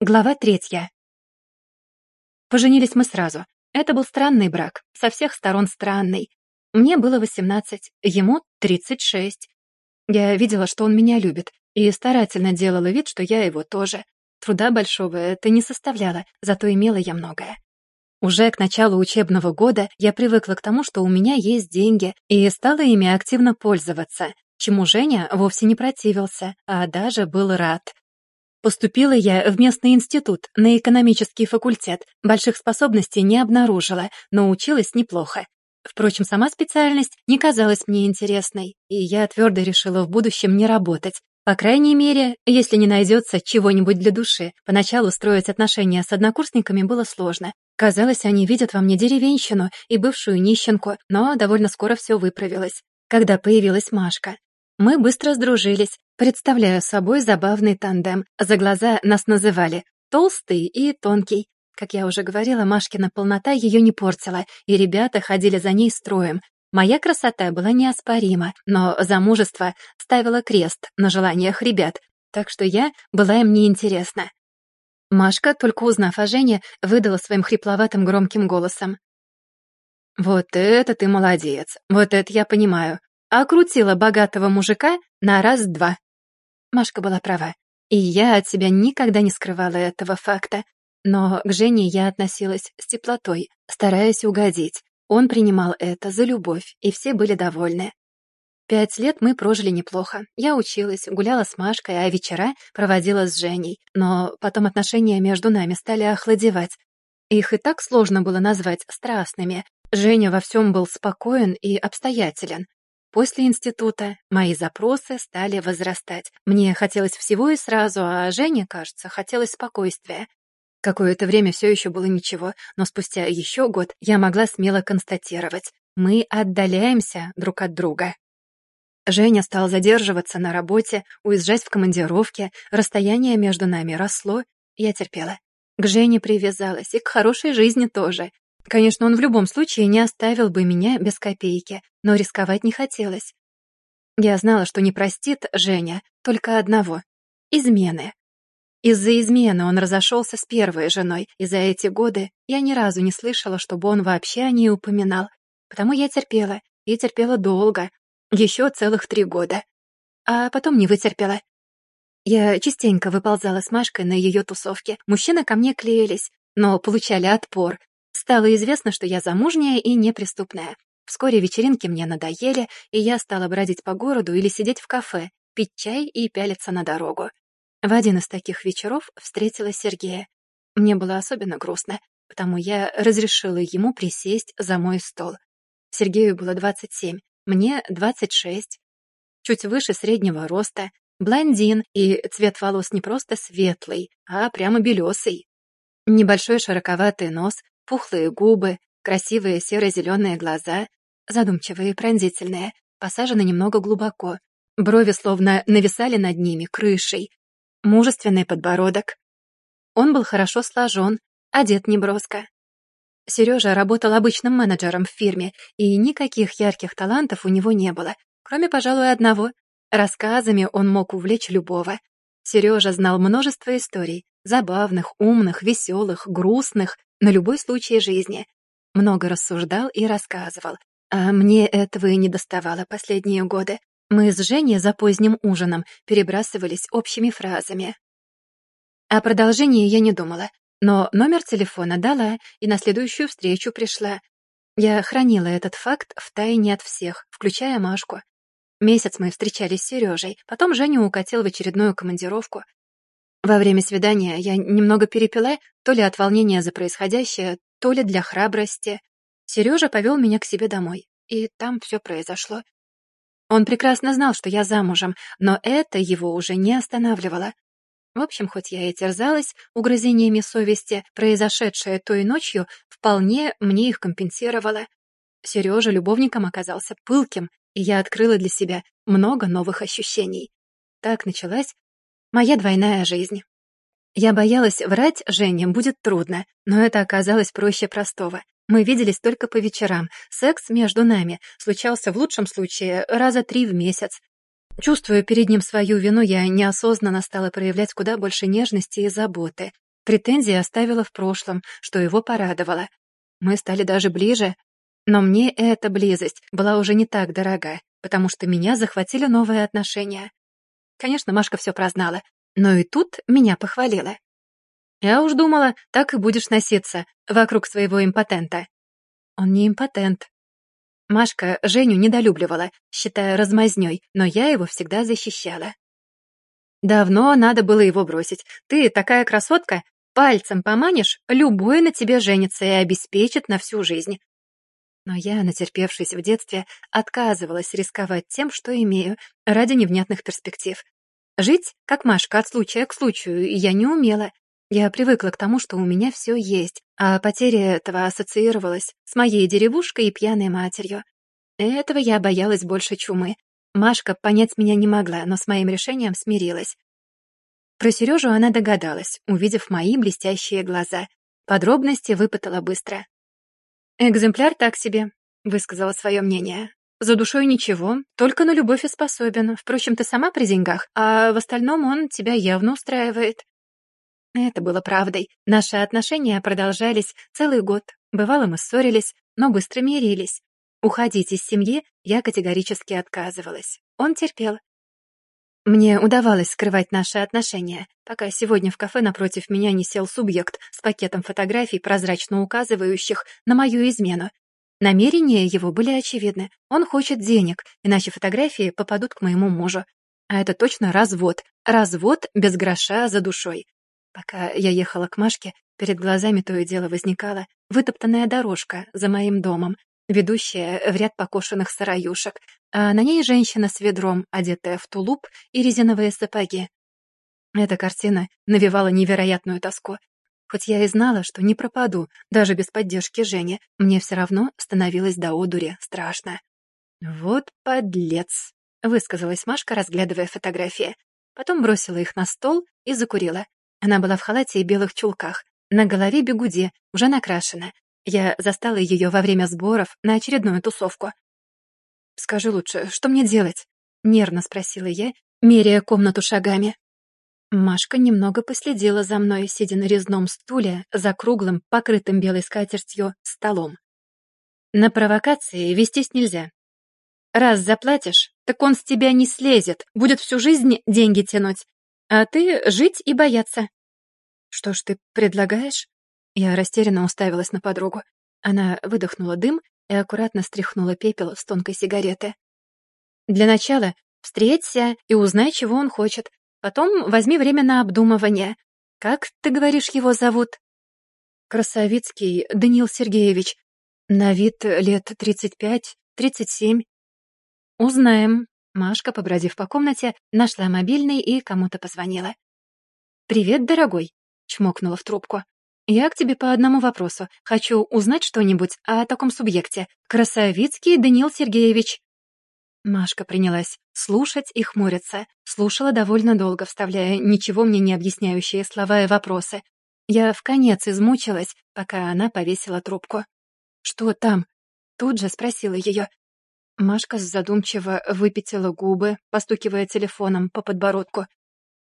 Глава третья. Поженились мы сразу. Это был странный брак, со всех сторон странный. Мне было 18, ему 36. Я видела, что он меня любит, и старательно делала вид, что я его тоже. Труда большого это не составляло, зато имела я многое. Уже к началу учебного года я привыкла к тому, что у меня есть деньги, и стала ими активно пользоваться, чему Женя вовсе не противился, а даже был рад. Поступила я в местный институт, на экономический факультет. Больших способностей не обнаружила, но училась неплохо. Впрочем, сама специальность не казалась мне интересной, и я твердо решила в будущем не работать. По крайней мере, если не найдется чего-нибудь для души. Поначалу строить отношения с однокурсниками было сложно. Казалось, они видят во мне деревенщину и бывшую нищенку, но довольно скоро все выправилось. Когда появилась Машка, мы быстро сдружились, представляя собой забавный тандем. За глаза нас называли «толстый» и «тонкий». Как я уже говорила, Машкина полнота ее не портила, и ребята ходили за ней строем. Моя красота была неоспорима, но замужество ставило крест на желаниях ребят, так что я была им неинтересна. Машка, только узнав о Жене, выдала своим хрипловатым громким голосом. «Вот это ты молодец, вот это я понимаю окрутила богатого мужика на раз-два. Машка была права, и я от себя никогда не скрывала этого факта. Но к Жене я относилась с теплотой, стараясь угодить. Он принимал это за любовь, и все были довольны. Пять лет мы прожили неплохо. Я училась, гуляла с Машкой, а вечера проводила с Женей. Но потом отношения между нами стали охладевать. Их и так сложно было назвать страстными. Женя во всем был спокоен и обстоятелен. После института мои запросы стали возрастать. Мне хотелось всего и сразу, а Жене, кажется, хотелось спокойствия. Какое-то время все еще было ничего, но спустя еще год я могла смело констатировать. Мы отдаляемся друг от друга. Женя стал задерживаться на работе, уезжать в командировке, расстояние между нами росло, я терпела. К Жене привязалась и к хорошей жизни тоже. Конечно, он в любом случае не оставил бы меня без копейки, но рисковать не хотелось. Я знала, что не простит Женя только одного — измены. Из-за измены он разошелся с первой женой, и за эти годы я ни разу не слышала, чтобы он вообще о ней упоминал. Потому я терпела, и терпела долго, еще целых три года. А потом не вытерпела. Я частенько выползала с Машкой на ее тусовке. Мужчины ко мне клеились, но получали отпор, Стало известно, что я замужняя и неприступная. Вскоре вечеринки мне надоели, и я стала бродить по городу или сидеть в кафе, пить чай и пялиться на дорогу. В один из таких вечеров встретила Сергея. Мне было особенно грустно, потому я разрешила ему присесть за мой стол. Сергею было 27, мне 26. Чуть выше среднего роста, блондин, и цвет волос не просто светлый, а прямо белесый. Небольшой широковатый нос, Пухлые губы, красивые серо-зеленые глаза, задумчивые и пронзительные, посажены немного глубоко. Брови словно нависали над ними крышей. Мужественный подбородок. Он был хорошо сложен, одет неброско. Сережа работал обычным менеджером в фирме, и никаких ярких талантов у него не было, кроме, пожалуй, одного. Рассказами он мог увлечь любого. Сережа знал множество историй, забавных, умных, веселых, грустных, на любой случай жизни. Много рассуждал и рассказывал. А мне этого и не доставало последние годы. Мы с Женей за поздним ужином перебрасывались общими фразами. О продолжении я не думала, но номер телефона дала и на следующую встречу пришла. Я хранила этот факт в тайне от всех, включая Машку. Месяц мы встречались с Сережей, потом Женю укатил в очередную командировку. Во время свидания я немного перепила, то ли от волнения за происходящее, то ли для храбрости. Сережа повел меня к себе домой, и там все произошло. Он прекрасно знал, что я замужем, но это его уже не останавливало. В общем, хоть я и терзалась угрызениями совести, произошедшее той ночью вполне мне их компенсировало. Сережа любовником оказался пылким, и я открыла для себя много новых ощущений. Так началась Моя двойная жизнь. Я боялась, врать Жене будет трудно, но это оказалось проще простого. Мы виделись только по вечерам. Секс между нами случался в лучшем случае раза три в месяц. Чувствуя перед ним свою вину, я неосознанно стала проявлять куда больше нежности и заботы. Претензии оставила в прошлом, что его порадовало. Мы стали даже ближе, но мне эта близость была уже не так дорога, потому что меня захватили новые отношения. Конечно, Машка все прознала, но и тут меня похвалила. Я уж думала, так и будешь носиться вокруг своего импотента. Он не импотент. Машка Женю недолюбливала, считая размазнёй, но я его всегда защищала. Давно надо было его бросить. Ты такая красотка, пальцем поманишь, любой на тебе женится и обеспечит на всю жизнь. Но я, натерпевшись в детстве, отказывалась рисковать тем, что имею, ради невнятных перспектив. Жить, как Машка, от случая к случаю, я не умела. Я привыкла к тому, что у меня все есть, а потеря этого ассоциировалась с моей деревушкой и пьяной матерью. Этого я боялась больше чумы. Машка понять меня не могла, но с моим решением смирилась. Про Сережу она догадалась, увидев мои блестящие глаза. Подробности выпытала быстро. «Экземпляр так себе», — высказала свое мнение. «За душой ничего, только на любовь и способен. Впрочем, ты сама при деньгах, а в остальном он тебя явно устраивает». Это было правдой. Наши отношения продолжались целый год. Бывало, мы ссорились, но быстро мирились. Уходить из семьи я категорически отказывалась. Он терпел, мне удавалось скрывать наши отношения, пока сегодня в кафе напротив меня не сел субъект с пакетом фотографий, прозрачно указывающих на мою измену. Намерения его были очевидны. Он хочет денег, иначе фотографии попадут к моему мужу. А это точно развод. Развод без гроша за душой. Пока я ехала к Машке, перед глазами то и дело возникала вытоптанная дорожка за моим домом, ведущая в ряд покошенных сыроюшек, а на ней женщина с ведром, одетая в тулуп и резиновые сапоги. Эта картина навевала невероятную тоску. Хоть я и знала, что не пропаду, даже без поддержки Жени, мне все равно становилось до одури страшно. «Вот подлец», — высказалась Машка, разглядывая фотографии. Потом бросила их на стол и закурила. Она была в халате и белых чулках. На голове бегуди, уже накрашена. Я застала ее во время сборов на очередную тусовку. «Скажи лучше, что мне делать?» — нервно спросила я, меряя комнату шагами. Машка немного последила за мной, сидя на резном стуле за круглым, покрытым белой скатертью, столом. На провокации вестись нельзя. Раз заплатишь, так он с тебя не слезет, будет всю жизнь деньги тянуть, а ты жить и бояться. Что ж ты предлагаешь? Я растерянно уставилась на подругу. Она выдохнула дым и аккуратно стряхнула пепел с тонкой сигареты. «Для начала встреться и узнай, чего он хочет. Потом возьми время на обдумывание. Как, ты говоришь, его зовут?» «Красовицкий Даниил Сергеевич. На вид лет тридцать пять, тридцать семь». «Узнаем». Машка, побродив по комнате, нашла мобильный и кому-то позвонила. «Привет, дорогой», — чмокнула в трубку. «Я к тебе по одному вопросу. Хочу узнать что-нибудь о таком субъекте. Красовицкий Даниил Сергеевич». Машка принялась слушать и хмуриться. Слушала довольно долго, вставляя ничего мне не объясняющие слова и вопросы. Я в конец измучилась, пока она повесила трубку. «Что там?» Тут же спросила ее. Машка задумчиво выпятила губы, постукивая телефоном по подбородку.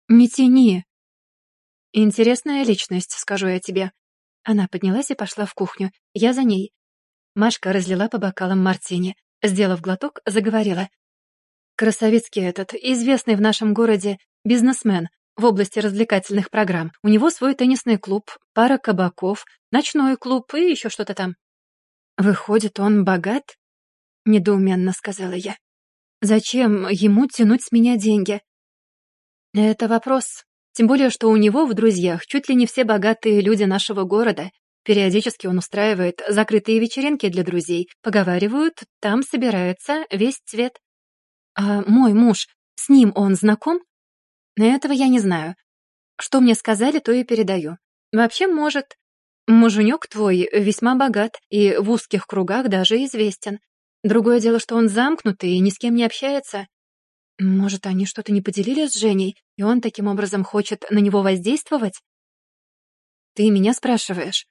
«Не тяни!» «Интересная личность, скажу я тебе». Она поднялась и пошла в кухню. Я за ней. Машка разлила по бокалам мартини. Сделав глоток, заговорила. «Красовицкий этот, известный в нашем городе бизнесмен в области развлекательных программ. У него свой теннисный клуб, пара кабаков, ночной клуб и еще что-то там». «Выходит, он богат?» — недоуменно сказала я. «Зачем ему тянуть с меня деньги?» «Это вопрос, тем более, что у него в друзьях чуть ли не все богатые люди нашего города. Периодически он устраивает закрытые вечеринки для друзей. Поговаривают, там собирается весь цвет. А мой муж, с ним он знаком? Этого я не знаю. Что мне сказали, то и передаю. Вообще, может. Муженек твой весьма богат и в узких кругах даже известен. Другое дело, что он замкнутый и ни с кем не общается. Может, они что-то не поделили с Женей, и он таким образом хочет на него воздействовать? Ты меня спрашиваешь.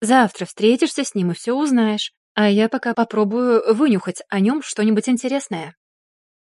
Завтра встретишься с ним и все узнаешь, а я пока попробую вынюхать о нем что-нибудь интересное.